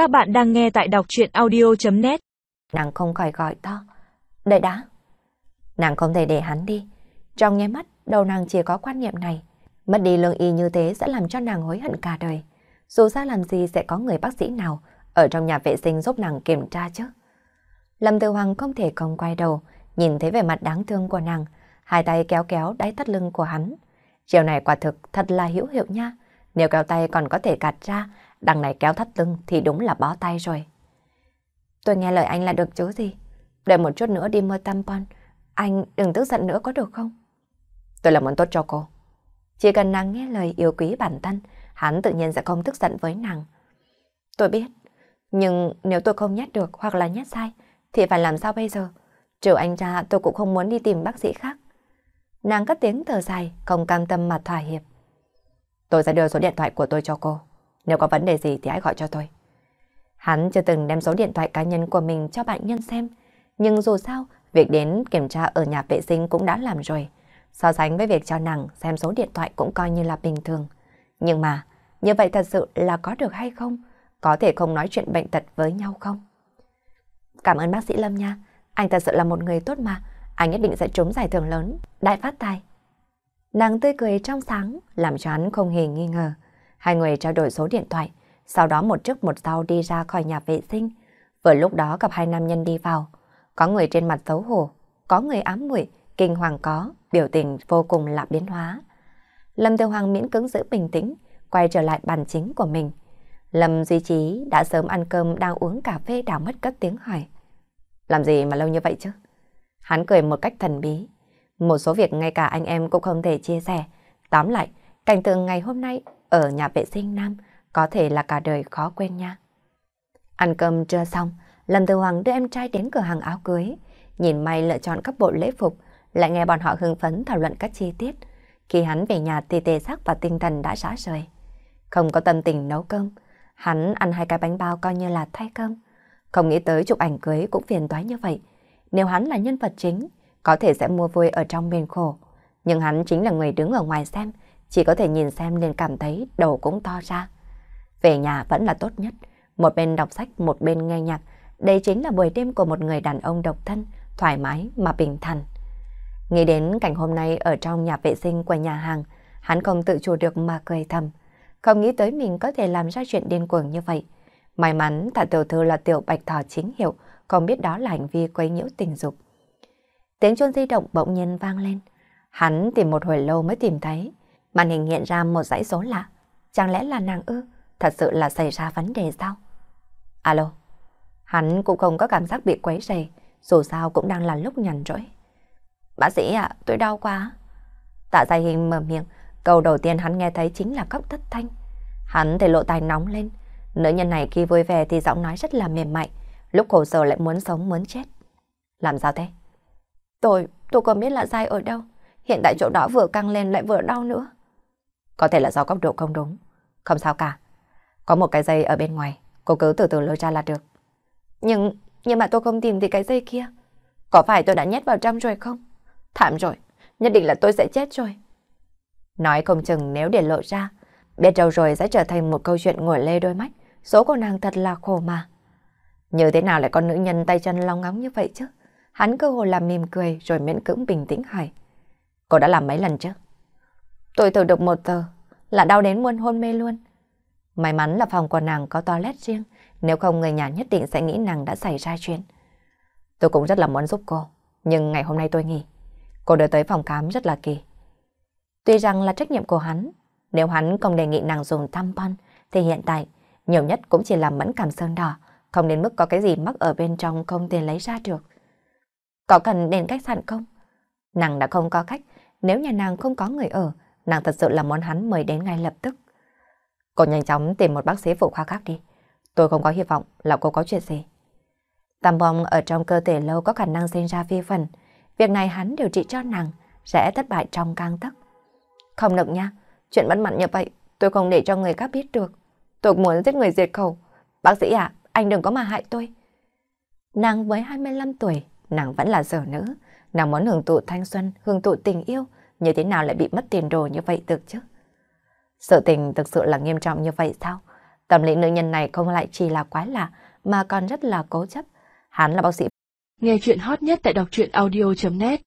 Các bạn đang nghe tại đọc chuyện audio.net Nàng không khỏi gọi to. Đợi đã. Nàng không thể để hắn đi. Trong nháy mắt, đầu nàng chỉ có quan niệm này. Mất đi lương y như thế sẽ làm cho nàng hối hận cả đời. Dù ra làm gì sẽ có người bác sĩ nào ở trong nhà vệ sinh giúp nàng kiểm tra chứ. Lâm Tư Hoàng không thể không quay đầu, nhìn thấy vẻ mặt đáng thương của nàng, hai tay kéo kéo đáy thắt lưng của hắn. Chiều này quả thực thật là hữu hiệu nha. Nếu kéo tay còn có thể gạt ra, đằng này kéo thắt lưng thì đúng là bó tay rồi. Tôi nghe lời anh là được chứ gì. Đợi một chút nữa đi mua tampon. Anh đừng tức giận nữa có được không? Tôi là muốn tốt cho cô. Chỉ cần nàng nghe lời yêu quý bản thân, hắn tự nhiên sẽ không tức giận với nàng. Tôi biết, nhưng nếu tôi không nhét được hoặc là nhét sai, thì phải làm sao bây giờ? Trừ anh ra tôi cũng không muốn đi tìm bác sĩ khác. Nàng cất tiếng thở dài, không cam tâm mà thỏa hiệp. Tôi sẽ đưa số điện thoại của tôi cho cô. Nếu có vấn đề gì thì hãy gọi cho tôi. Hắn chưa từng đem số điện thoại cá nhân của mình cho bạn nhân xem. Nhưng dù sao, việc đến kiểm tra ở nhà vệ sinh cũng đã làm rồi. So sánh với việc cho nàng xem số điện thoại cũng coi như là bình thường. Nhưng mà, như vậy thật sự là có được hay không? Có thể không nói chuyện bệnh tật với nhau không? Cảm ơn bác sĩ Lâm nha. Anh thật sự là một người tốt mà. Anh nhất định sẽ trúng giải thưởng lớn, đại phát tài. Nàng tươi cười trong sáng, làm cho hắn không hề nghi ngờ. Hai người trao đổi số điện thoại, sau đó một trước một sau đi ra khỏi nhà vệ sinh. Vừa lúc đó gặp hai nam nhân đi vào. Có người trên mặt xấu hổ, có người ám muội, kinh hoàng có, biểu tình vô cùng lạ biến hóa. Lâm Tiêu Hoàng miễn cứng giữ bình tĩnh, quay trở lại bàn chính của mình. Lâm Duy Trí đã sớm ăn cơm đang uống cà phê đảo mất cất tiếng hỏi. Làm gì mà lâu như vậy chứ? Hắn cười một cách thần bí. Một số việc ngay cả anh em cũng không thể chia sẻ. Tóm lại, cảnh tượng ngày hôm nay ở nhà vệ sinh nam có thể là cả đời khó quên nha. Ăn cơm trưa xong, Lâm Tư Hoàng đưa em trai đến cửa hàng áo cưới. Nhìn may lựa chọn các bộ lễ phục, lại nghe bọn họ hưng phấn thảo luận các chi tiết. Khi hắn về nhà thì tê xác và tinh thần đã rã rời. Không có tâm tình nấu cơm, hắn ăn hai cái bánh bao coi như là thay cơm. Không nghĩ tới chụp ảnh cưới cũng phiền toái như vậy. Nếu hắn là nhân vật chính, có thể sẽ mua vui ở trong miền khổ. Nhưng hắn chính là người đứng ở ngoài xem, chỉ có thể nhìn xem nên cảm thấy đầu cũng to ra. Về nhà vẫn là tốt nhất, một bên đọc sách một bên nghe nhạc, đây chính là buổi đêm của một người đàn ông độc thân, thoải mái mà bình thản. Nghĩ đến cảnh hôm nay ở trong nhà vệ sinh của nhà hàng, hắn không tự chủ được mà cười thầm. Không nghĩ tới mình có thể làm ra chuyện điên cuồng như vậy. May mắn thả tiểu thư là tiểu bạch thỏ chính hiệu, không biết đó là hành vi quấy nhiễu tình dục. Tiếng chuông di động bỗng nhiên vang lên. Hắn tìm một hồi lâu mới tìm thấy. Màn hình hiện ra một dãy số lạ. Chẳng lẽ là nàng ư? Thật sự là xảy ra vấn đề sao? Alo. Hắn cũng không có cảm giác bị quấy rầy. Dù sao cũng đang là lúc nhằn rỗi. Bác sĩ ạ, tôi đau quá. Tạ dài hình mở miệng. Câu đầu tiên hắn nghe thấy chính là cốc thất thanh. Hắn thì lộ tài nóng lên. Nữ nhân này khi vui vẻ thì giọng nói rất là mềm mại. Lúc khổ sở lại muốn sống muốn chết. Làm sao thế? Tôi, tôi còn biết là sai ở đâu. Hiện tại chỗ đó vừa căng lên lại vừa đau nữa. Có thể là do góc độ không đúng. Không sao cả. Có một cái dây ở bên ngoài. Cô cứ từ từ lôi ra là được. Nhưng, nhưng mà tôi không tìm thì cái dây kia. Có phải tôi đã nhét vào trong rồi không? Thảm rồi. Nhất định là tôi sẽ chết rồi. Nói không chừng nếu để lộ ra, biết đâu rồi sẽ trở thành một câu chuyện ngồi lê đôi mắt. Số của nàng thật là khổ mà. Như thế nào lại con nữ nhân tay chân long ngóng như vậy chứ? Hắn cơ hồ làm mỉm cười rồi miễn cưỡng bình tĩnh hỏi. Cô đã làm mấy lần chứ? Tôi thử được một giờ, là đau đến muôn hôn mê luôn. May mắn là phòng của nàng có toilet riêng, nếu không người nhà nhất định sẽ nghĩ nàng đã xảy ra chuyện. Tôi cũng rất là muốn giúp cô, nhưng ngày hôm nay tôi nghỉ. Cô đưa tới phòng khám rất là kỳ. Tuy rằng là trách nhiệm của hắn, nếu hắn không đề nghị nàng dùng tampon, thì hiện tại nhiều nhất cũng chỉ là mẫn cảm sơn đỏ, không đến mức có cái gì mắc ở bên trong không thể lấy ra được. Có cần đến khách sạn không? Nàng đã không có khách, nếu nhà nàng không có người ở, nàng thật sự là muốn hắn mời đến ngay lập tức. Cô nhanh chóng tìm một bác sĩ phụ khoa khác đi. Tôi không có hy vọng là cô có chuyện gì. Tàm bom ở trong cơ thể lâu có khả năng sinh ra vi phần. Việc này hắn điều trị cho nàng sẽ thất bại trong căng tấc. Không được nha, chuyện bất mặn như vậy tôi không để cho người khác biết được. Tôi muốn giết người diệt khẩu. Bác sĩ à, anh đừng có mà hại tôi. Nàng với 25 tuổi, nàng vẫn là dở nữ. Nàng muốn hưởng thụ thanh xuân, hưởng thụ tình yêu, như thế nào lại bị mất tiền đồ như vậy được chứ? Sự tình thực sự là nghiêm trọng như vậy sao? Tâm lý nữ nhân này không lại chỉ là quái lạ, mà còn rất là cố chấp. Hắn là bác sĩ. Nghe chuyện hot nhất tại đọc truyện audio.net